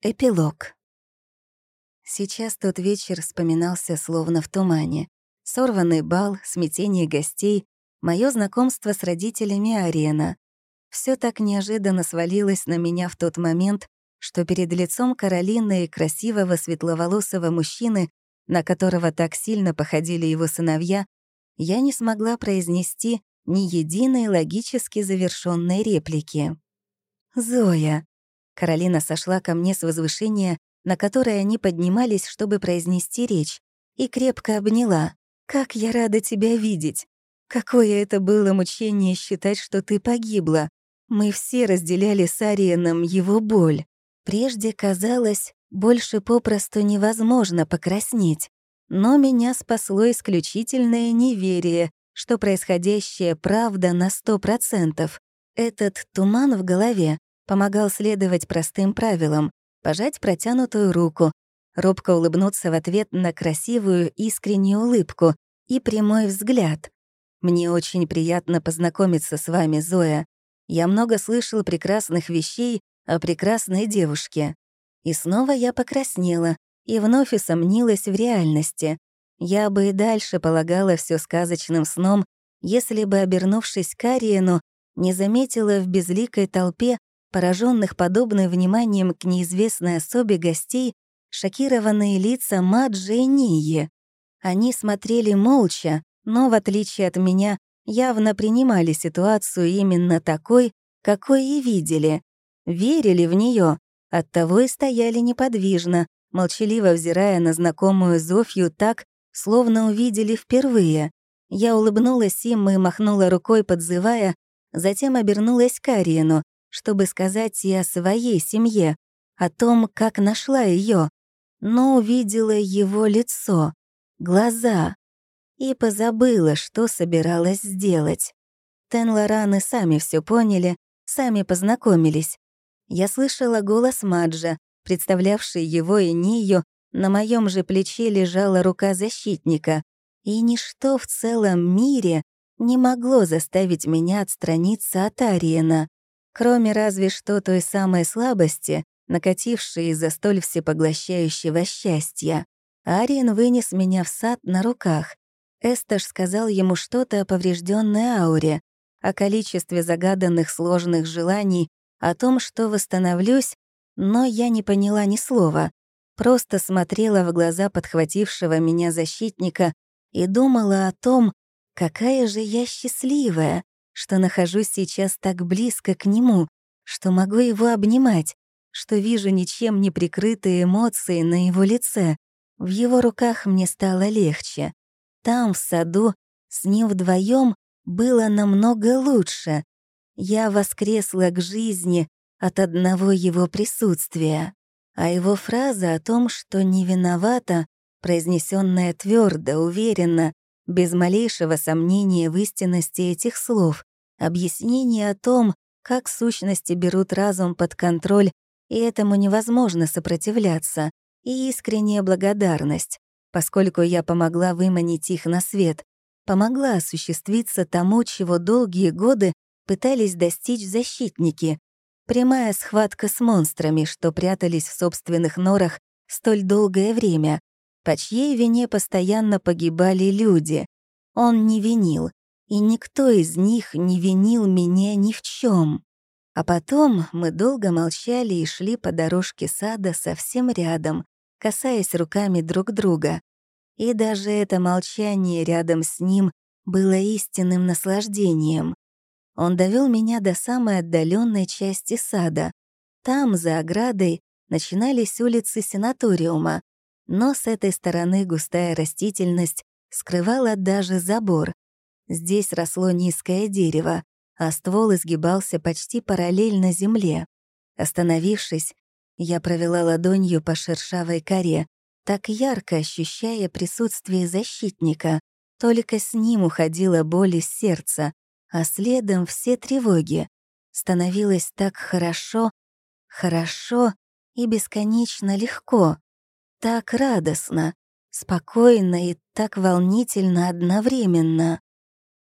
Эпилог. Сейчас тот вечер вспоминался словно в тумане. Сорванный бал, смятение гостей, мое знакомство с родителями Арена. Все так неожиданно свалилось на меня в тот момент, что перед лицом Каролины и красивого светловолосого мужчины, на которого так сильно походили его сыновья, я не смогла произнести ни единой логически завершенной реплики. «Зоя», Каролина сошла ко мне с возвышения, на которое они поднимались, чтобы произнести речь, и крепко обняла. «Как я рада тебя видеть! Какое это было мучение считать, что ты погибла! Мы все разделяли с Ариеном его боль. Прежде казалось, больше попросту невозможно покраснеть. Но меня спасло исключительное неверие, что происходящее правда на сто процентов. Этот туман в голове помогал следовать простым правилам, пожать протянутую руку, робко улыбнуться в ответ на красивую искреннюю улыбку и прямой взгляд. «Мне очень приятно познакомиться с вами, Зоя. Я много слышал прекрасных вещей о прекрасной девушке». И снова я покраснела и вновь усомнилась в реальности. Я бы и дальше полагала все сказочным сном, если бы, обернувшись к Ариену, не заметила в безликой толпе пораженных подобным вниманием к неизвестной особе гостей, шокированные лица Маджи и Нии. Они смотрели молча, но, в отличие от меня, явно принимали ситуацию именно такой, какой и видели. Верили в нее, оттого и стояли неподвижно, молчаливо взирая на знакомую Зофью так, словно увидели впервые. Я улыбнулась им и махнула рукой, подзывая, затем обернулась к Ариену, чтобы сказать и о своей семье, о том, как нашла ее, но увидела его лицо, глаза и позабыла, что собиралась сделать. Тен-Лораны сами все поняли, сами познакомились. Я слышала голос Маджа, представлявший его и Нию, на моем же плече лежала рука защитника, и ничто в целом мире не могло заставить меня отстраниться от Ариена кроме разве что той самой слабости, накатившей из-за столь всепоглощающего счастья. Ариен вынес меня в сад на руках. Эсташ сказал ему что-то о поврежденной ауре, о количестве загаданных сложных желаний, о том, что восстановлюсь, но я не поняла ни слова, просто смотрела в глаза подхватившего меня защитника и думала о том, какая же я счастливая, что нахожусь сейчас так близко к нему, что могу его обнимать, что вижу ничем не прикрытые эмоции на его лице. В его руках мне стало легче. Там, в саду, с ним вдвоем было намного лучше. Я воскресла к жизни от одного его присутствия. А его фраза о том, что не виновата, произнесенная твердо, уверенно, без малейшего сомнения в истинности этих слов, Объяснение о том, как сущности берут разум под контроль, и этому невозможно сопротивляться, и искренняя благодарность, поскольку я помогла выманить их на свет, помогла осуществиться тому, чего долгие годы пытались достичь защитники, прямая схватка с монстрами, что прятались в собственных норах столь долгое время, по чьей вине постоянно погибали люди. Он не винил, и никто из них не винил меня ни в чем. А потом мы долго молчали и шли по дорожке сада совсем рядом, касаясь руками друг друга. И даже это молчание рядом с ним было истинным наслаждением. Он довел меня до самой отдаленной части сада. Там, за оградой, начинались улицы сенаториума, но с этой стороны густая растительность скрывала даже забор, Здесь росло низкое дерево, а ствол изгибался почти параллельно земле. Остановившись, я провела ладонью по шершавой коре, так ярко ощущая присутствие защитника. Только с ним уходила боль из сердца, а следом все тревоги. Становилось так хорошо, хорошо и бесконечно легко, так радостно, спокойно и так волнительно одновременно.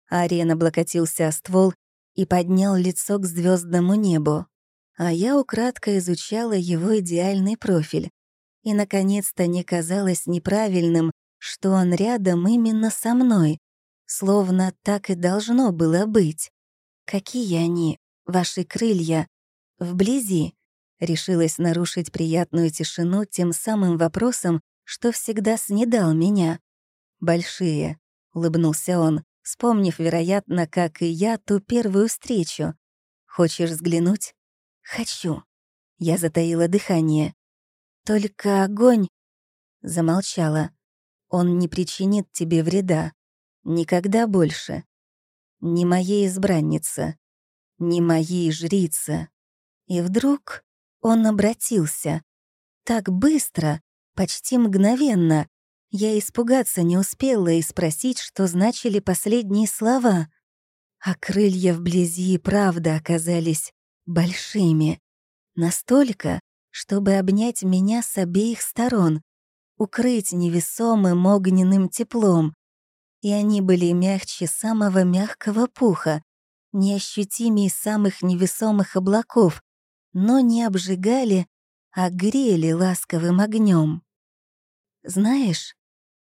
Ариен облокотился о ствол и поднял лицо к звездному небу. а я украдко изучала его идеальный профиль. И, наконец-то, не казалось неправильным, что он рядом именно со мной, словно так и должно было быть. Какие они, ваши крылья, вблизи? Решилась нарушить приятную тишину тем самым вопросом, что всегда снедал меня. «Большие», — улыбнулся он, вспомнив, вероятно, как и я, ту первую встречу. «Хочешь взглянуть?» «Хочу». Я затаила дыхание. «Только огонь...» Замолчала. «Он не причинит тебе вреда. Никогда больше. Не моей избранница. Не моей жрица». И вдруг он обратился. Так быстро, почти мгновенно. Я испугаться не успела и спросить, что значили последние слова. А крылья вблизи правда оказались большими. Настолько, чтобы обнять меня с обеих сторон, укрыть невесомым огненным теплом. И они были мягче самого мягкого пуха, неощутимее самых невесомых облаков, но не обжигали, а грели ласковым огнем. Знаешь,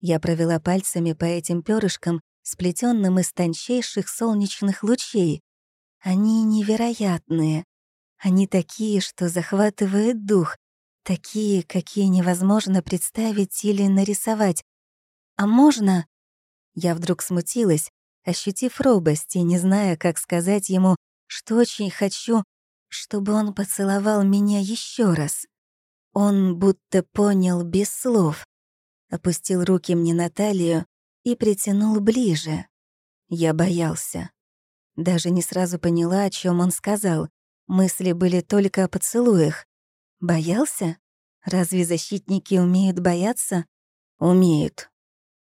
я провела пальцами по этим перышкам, сплетенным из тончайших солнечных лучей. Они невероятные. Они такие, что захватывает дух, такие, какие невозможно представить или нарисовать. А можно... Я вдруг смутилась, ощутив робость и не зная, как сказать ему, что очень хочу, чтобы он поцеловал меня еще раз. Он будто понял без слов, опустил руки мне на талию и притянул ближе. Я боялся. Даже не сразу поняла, о чем он сказал. Мысли были только о поцелуях. Боялся? Разве защитники умеют бояться? Умеют.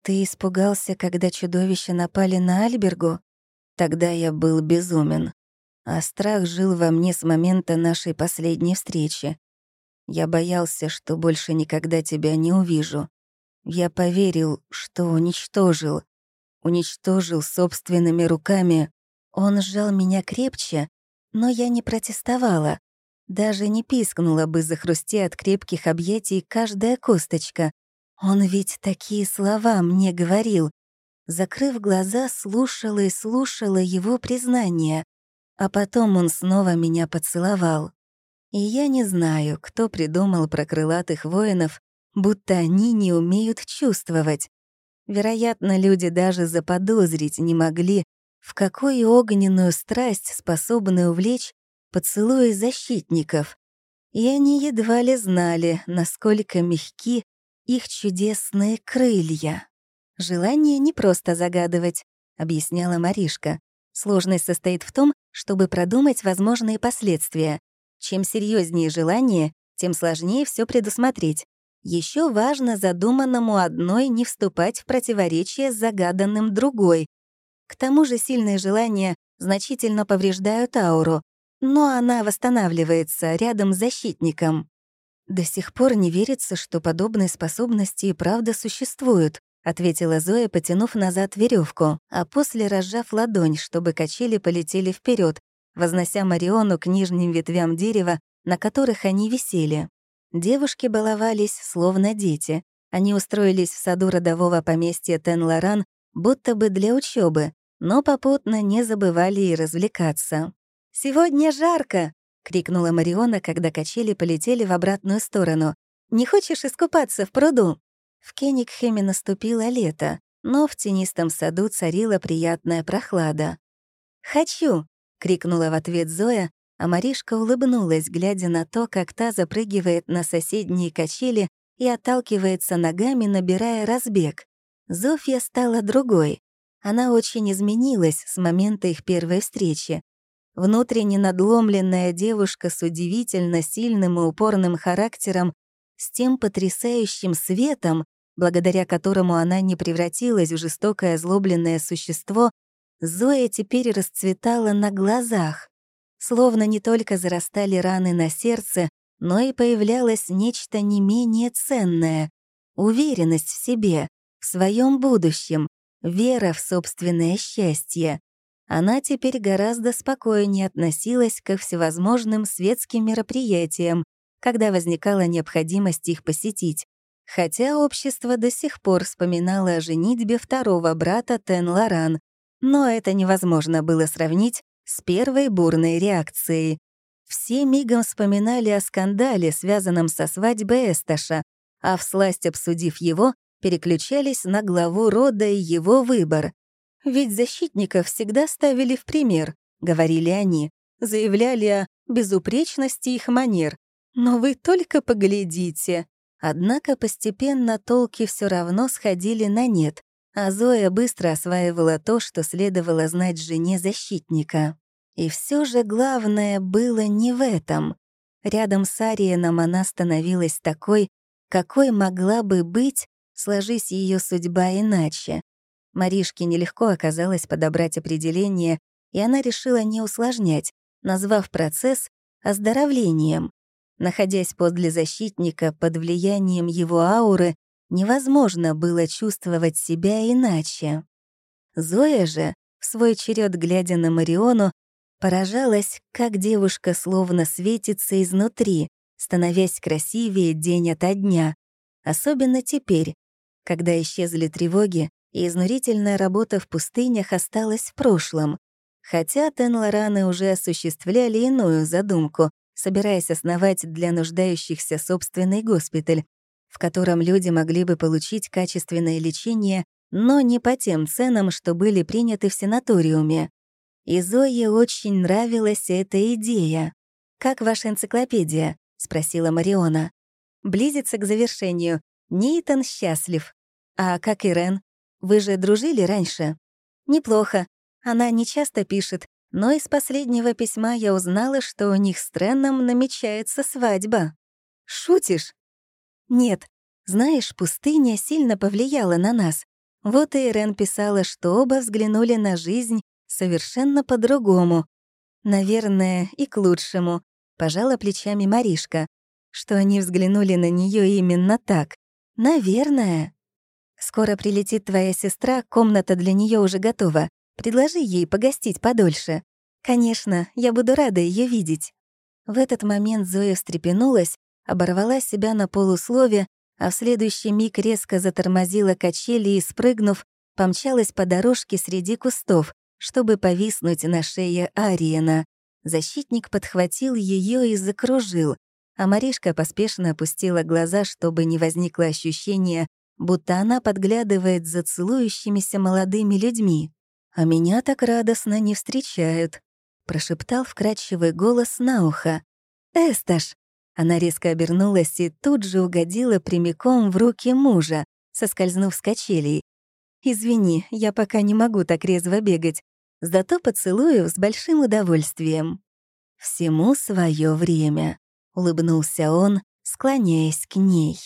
Ты испугался, когда чудовища напали на Альбергу? Тогда я был безумен а страх жил во мне с момента нашей последней встречи. Я боялся, что больше никогда тебя не увижу. Я поверил, что уничтожил. Уничтожил собственными руками. Он сжал меня крепче, но я не протестовала. Даже не пискнула бы, захрусти от крепких объятий каждая косточка. Он ведь такие слова мне говорил. Закрыв глаза, слушала и слушала его признания. А потом он снова меня поцеловал. И я не знаю, кто придумал про крылатых воинов, будто они не умеют чувствовать. Вероятно, люди даже заподозрить не могли, в какую огненную страсть способны увлечь поцелуи защитников. И они едва ли знали, насколько мягки их чудесные крылья. «Желание не просто загадывать», — объясняла Маришка. Сложность состоит в том, чтобы продумать возможные последствия. Чем серьезнее желание, тем сложнее все предусмотреть. Еще важно задуманному одной не вступать в противоречие с загаданным другой. К тому же сильные желания значительно повреждают ауру, но она восстанавливается рядом с защитником. До сих пор не верится, что подобные способности и правда существуют. — ответила Зоя, потянув назад веревку, а после разжав ладонь, чтобы качели полетели вперед, вознося Мариону к нижним ветвям дерева, на которых они висели. Девушки баловались, словно дети. Они устроились в саду родового поместья Тен-Лоран, будто бы для учебы, но попутно не забывали и развлекаться. «Сегодня жарко!» — крикнула Мариона, когда качели полетели в обратную сторону. «Не хочешь искупаться в пруду?» В Кенигхеме наступило лето, но в тенистом саду царила приятная прохлада. «Хочу!» — крикнула в ответ Зоя, а Маришка улыбнулась, глядя на то, как та запрыгивает на соседние качели и отталкивается ногами, набирая разбег. Зофья стала другой. Она очень изменилась с момента их первой встречи. Внутренне надломленная девушка с удивительно сильным и упорным характером с тем потрясающим светом, благодаря которому она не превратилась в жестокое озлобленное существо, Зоя теперь расцветала на глазах. Словно не только зарастали раны на сердце, но и появлялось нечто не менее ценное — уверенность в себе, в своем будущем, вера в собственное счастье. она теперь гораздо спокойнее относилась ко всевозможным светским мероприятиям, когда возникала необходимость их посетить, хотя общество до сих пор вспоминало о женитьбе второго брата Тен Лоран, но это невозможно было сравнить с первой бурной реакцией. Все мигом вспоминали о скандале, связанном со свадьбой Эсташа, а всласть обсудив его, переключались на главу рода и его выбор. Ведь защитников всегда ставили в пример, говорили они, заявляли о безупречности их манер. Но вы только поглядите. Однако постепенно толки все равно сходили на нет, а Зоя быстро осваивала то, что следовало знать жене защитника. И все же главное было не в этом. Рядом с Ариеном она становилась такой, какой могла бы быть, сложись ее судьба иначе. Маришке нелегко оказалось подобрать определение, и она решила не усложнять, назвав процесс оздоровлением. Находясь подле защитника под влиянием его ауры, невозможно было чувствовать себя иначе. Зоя же, в свой черед глядя на Мариону, поражалась, как девушка словно светится изнутри, становясь красивее день ото дня. Особенно теперь, когда исчезли тревоги, и изнурительная работа в пустынях осталась в прошлом, хотя Тен-Лораны уже осуществляли иную задумку, собираясь основать для нуждающихся собственный госпиталь, в котором люди могли бы получить качественное лечение, но не по тем ценам, что были приняты в санаториуме. И Зое очень нравилась эта идея. «Как ваша энциклопедия?» — спросила Мариона. «Близится к завершению. Нейтан счастлив. А как Ирен? Вы же дружили раньше?» «Неплохо. Она не часто пишет, но из последнего письма я узнала, что у них с Тренном намечается свадьба». «Шутишь?» «Нет. Знаешь, пустыня сильно повлияла на нас. Вот и Ирен писала, что оба взглянули на жизнь совершенно по-другому. Наверное, и к лучшему», — пожала плечами Маришка, что они взглянули на нее именно так. «Наверное». Скоро прилетит твоя сестра, комната для нее уже готова. Предложи ей погостить подольше. Конечно, я буду рада ее видеть». В этот момент Зоя встрепенулась, оборвала себя на полуслове, а в следующий миг резко затормозила качели и, спрыгнув, помчалась по дорожке среди кустов, чтобы повиснуть на шее Ариена. Защитник подхватил ее и закружил, а Маришка поспешно опустила глаза, чтобы не возникло ощущения, будто она подглядывает за целующимися молодыми людьми. «А меня так радостно не встречают», — прошептал вкрадчивый голос на ухо. «Эсташ!» Она резко обернулась и тут же угодила прямиком в руки мужа, соскользнув с качелей. «Извини, я пока не могу так резво бегать, зато поцелую с большим удовольствием». «Всему свое время», — улыбнулся он, склоняясь к ней.